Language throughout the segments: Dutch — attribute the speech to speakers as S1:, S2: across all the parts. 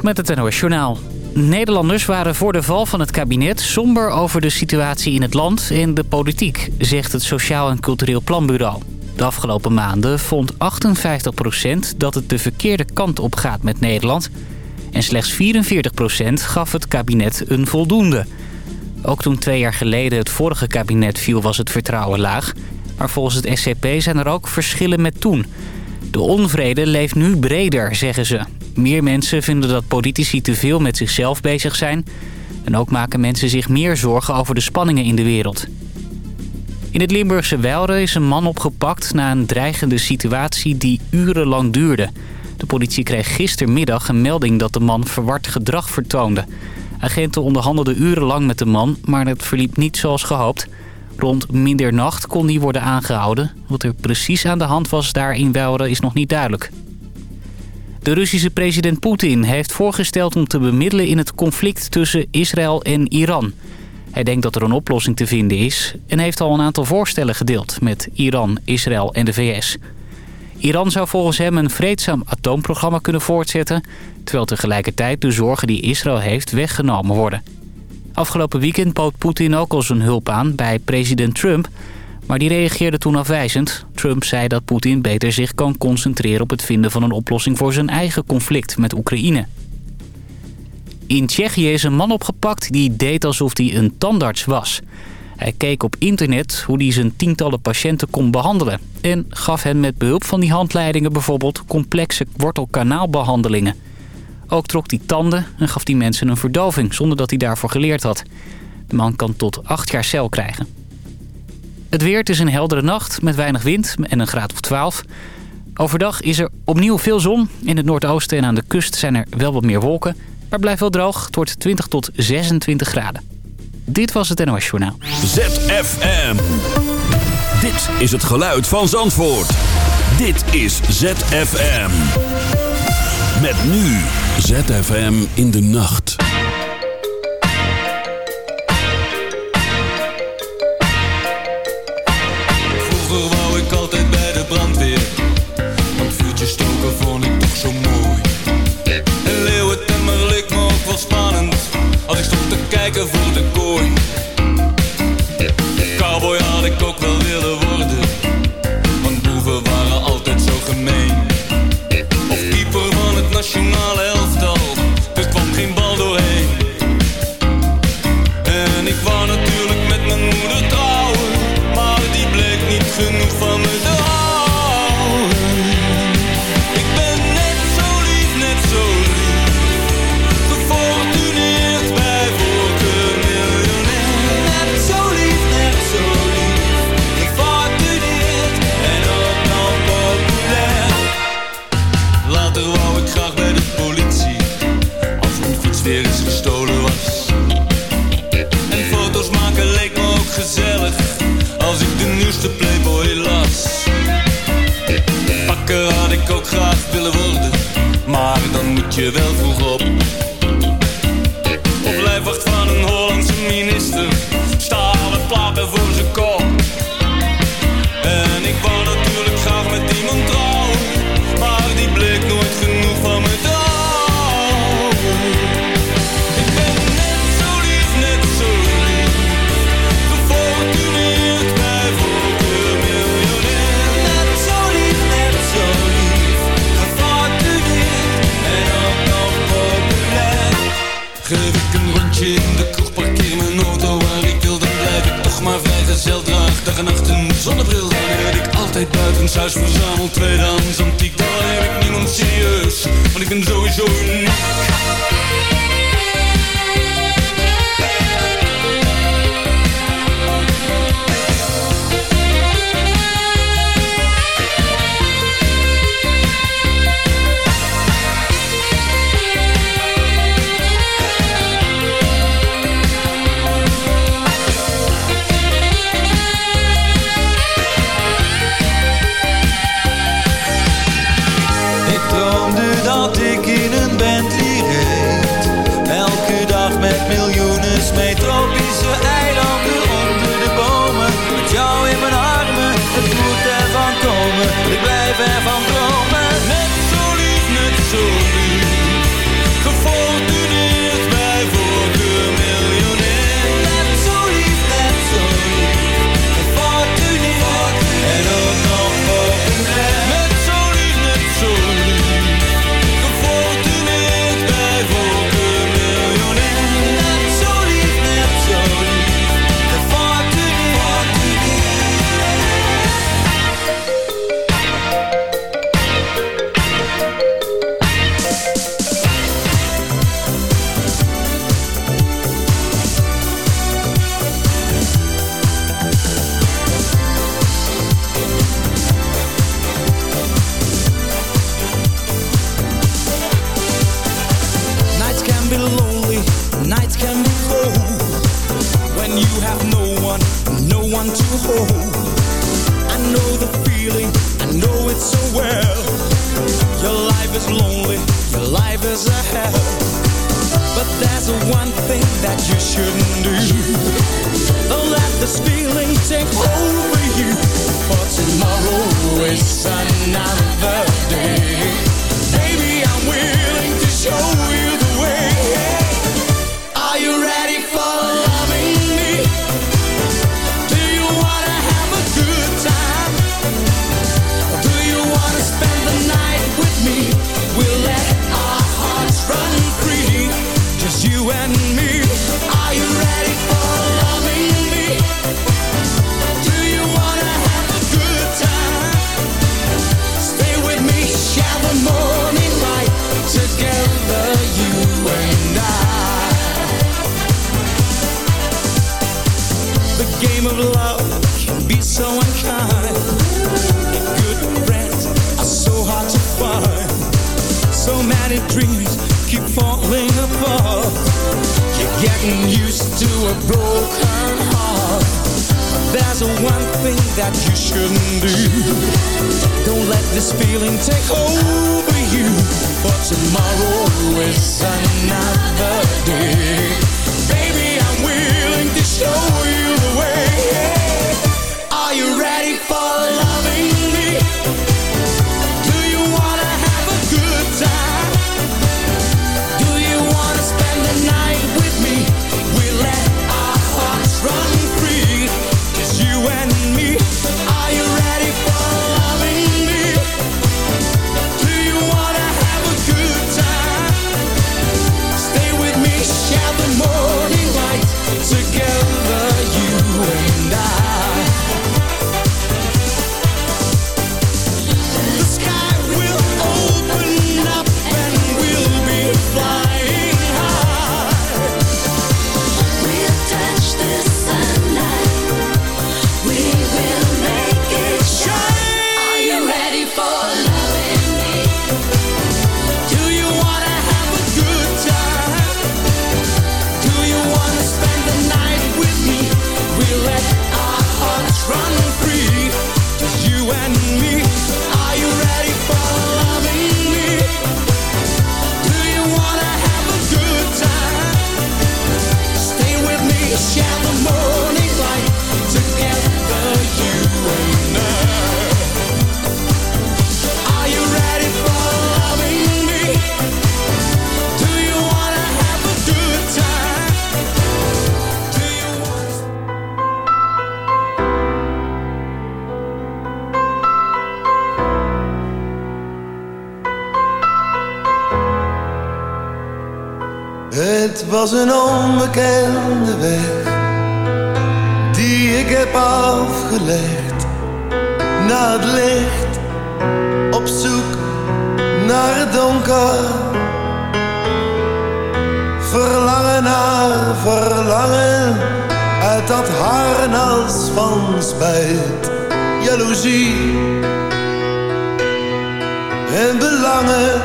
S1: Met het NOS Journaal. Nederlanders waren voor de val van het kabinet somber over de situatie in het land en de politiek, zegt het Sociaal en Cultureel Planbureau. De afgelopen maanden vond 58% dat het de verkeerde kant op gaat met Nederland. En slechts 44% gaf het kabinet een voldoende. Ook toen twee jaar geleden het vorige kabinet viel was het vertrouwen laag. Maar volgens het SCP zijn er ook verschillen met toen... De onvrede leeft nu breder, zeggen ze. Meer mensen vinden dat politici te veel met zichzelf bezig zijn. En ook maken mensen zich meer zorgen over de spanningen in de wereld. In het Limburgse Weilre is een man opgepakt na een dreigende situatie die urenlang duurde. De politie kreeg gistermiddag een melding dat de man verward gedrag vertoonde. Agenten onderhandelden urenlang met de man, maar het verliep niet zoals gehoopt... Rond middernacht kon die worden aangehouden. Wat er precies aan de hand was daar in is nog niet duidelijk. De Russische president Poetin heeft voorgesteld om te bemiddelen in het conflict tussen Israël en Iran. Hij denkt dat er een oplossing te vinden is en heeft al een aantal voorstellen gedeeld met Iran, Israël en de VS. Iran zou volgens hem een vreedzaam atoomprogramma kunnen voortzetten... terwijl tegelijkertijd de zorgen die Israël heeft weggenomen worden. Afgelopen weekend bood Poetin ook al zijn hulp aan bij president Trump... maar die reageerde toen afwijzend. Trump zei dat Poetin beter zich kan concentreren op het vinden van een oplossing... voor zijn eigen conflict met Oekraïne. In Tsjechië is een man opgepakt die deed alsof hij een tandarts was. Hij keek op internet hoe hij zijn tientallen patiënten kon behandelen... en gaf hen met behulp van die handleidingen bijvoorbeeld complexe wortelkanaalbehandelingen... Ook trok hij tanden en gaf die mensen een verdoving zonder dat hij daarvoor geleerd had. De man kan tot acht jaar cel krijgen. Het weer, is een heldere nacht met weinig wind en een graad of 12. Overdag is er opnieuw veel zon. In het noordoosten en aan de kust zijn er wel wat meer wolken. Maar blijft wel droog. Het wordt 20 tot 26 graden. Dit was het NOS Journaal.
S2: ZFM. Dit is het geluid van Zandvoort. Dit is ZFM. Met nu ZFM in de nacht.
S3: Je wel vroeg op altijd buitenshuis, verzamel tweedehands antiek Dan heb ik niemand serieus, want ik ben sowieso uniek
S4: It's another day. take over.
S5: zie en belangen.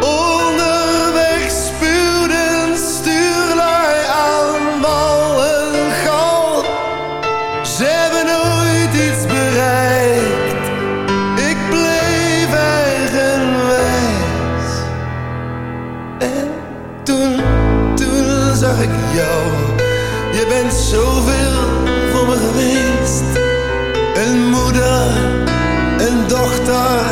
S5: Onderweg spuwden stuurlij aan wallen gal. Ze hebben nooit iets bereikt. Ik bleef eigenwijs. En toen, toen zag ik jou. Je bent zoveel dochter.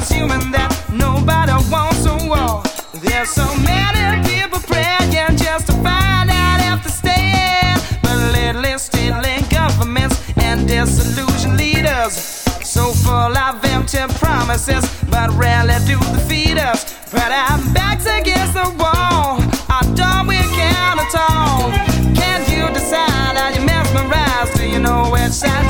S6: Assuming that nobody wants a war. There's so many people praying just to find out if they stay. But lately, stealing governments and disillusioned leaders. So full of empty promises, but rarely do they feed us. But our backs against the wall, our door we can't at all. Can't you decide? Are you mesmerized? Do you know which side?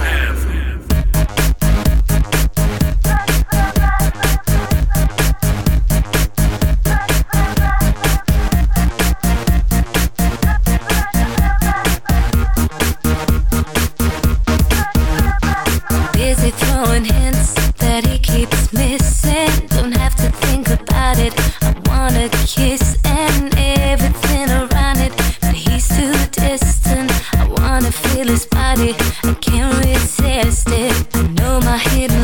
S7: didn't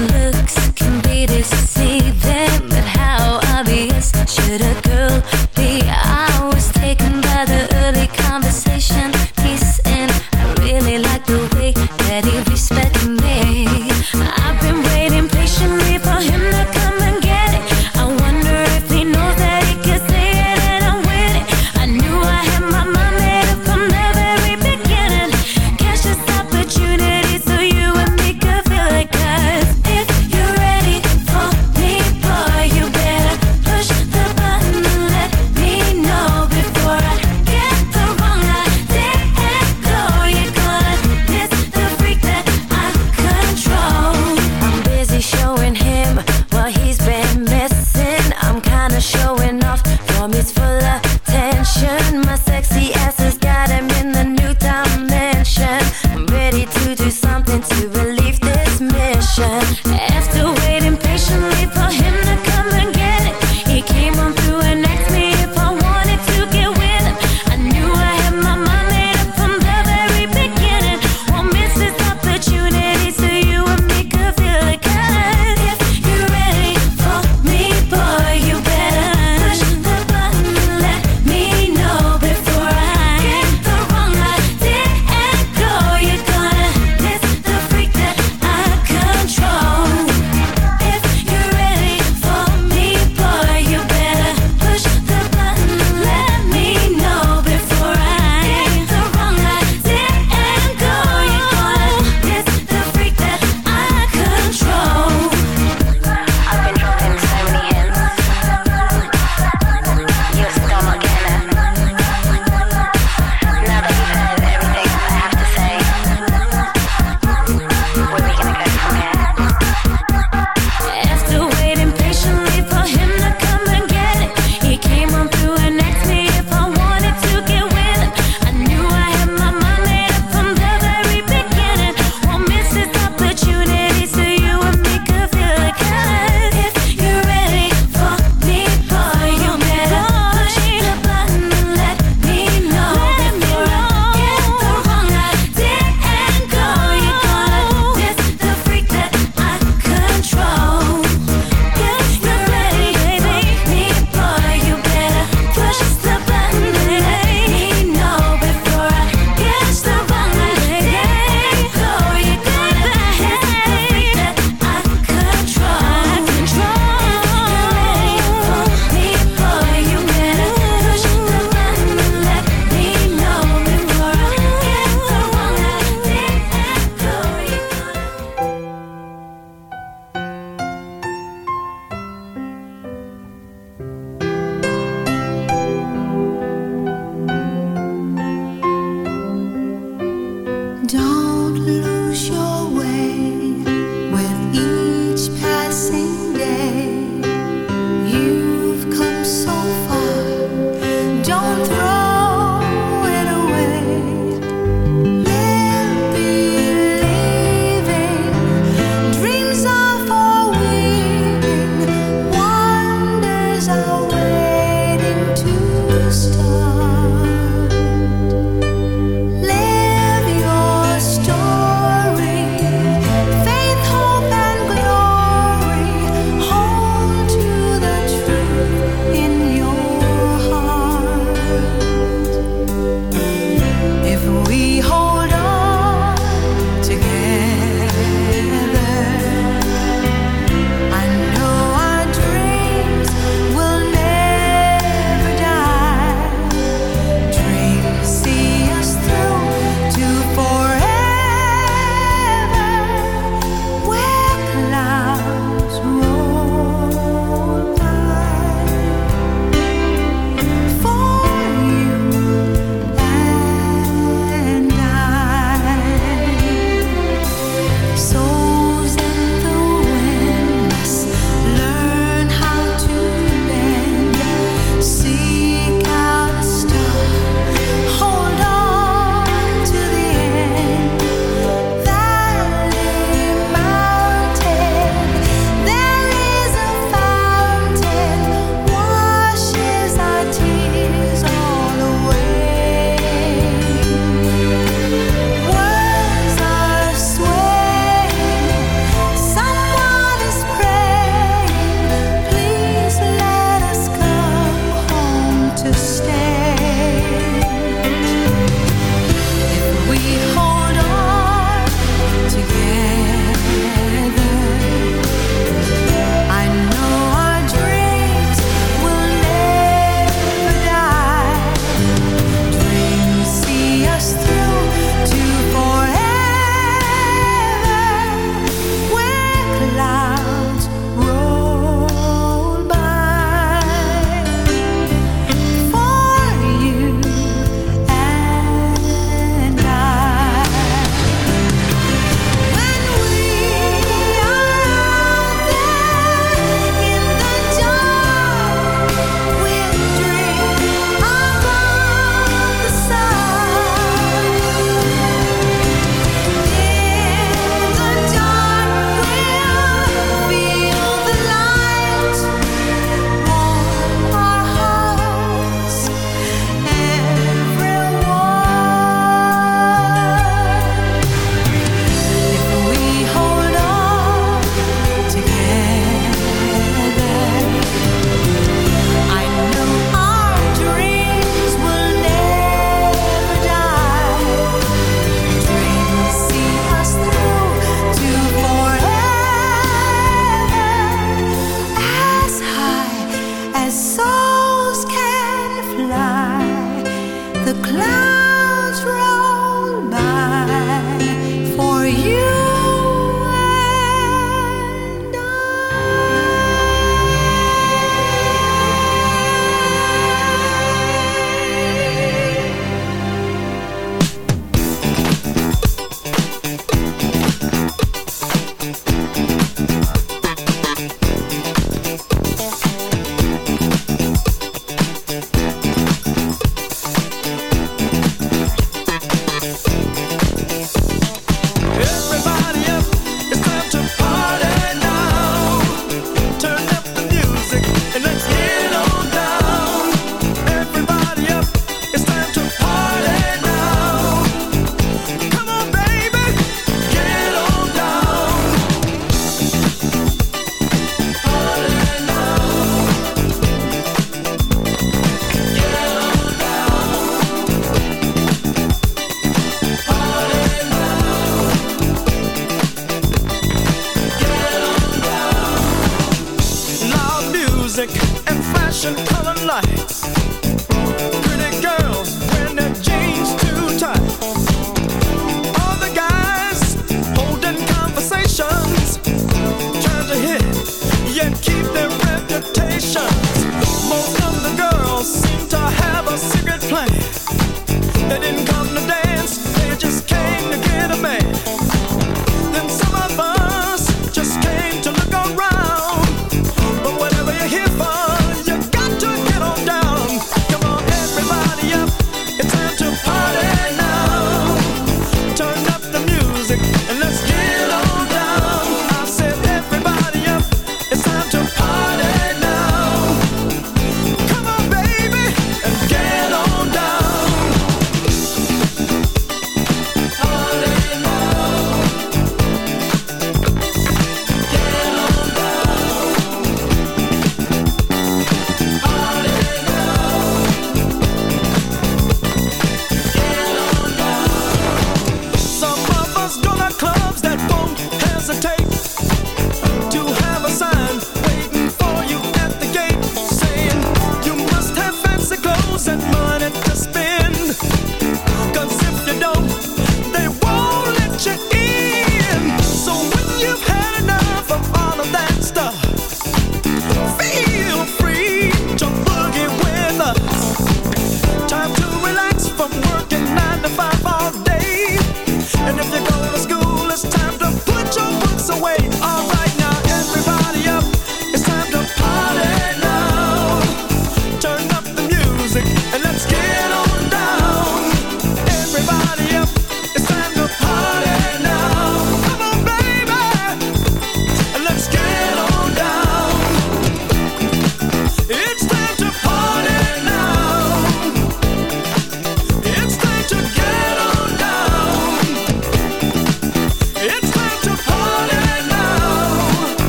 S7: from working nine to five all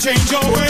S8: change your
S9: way.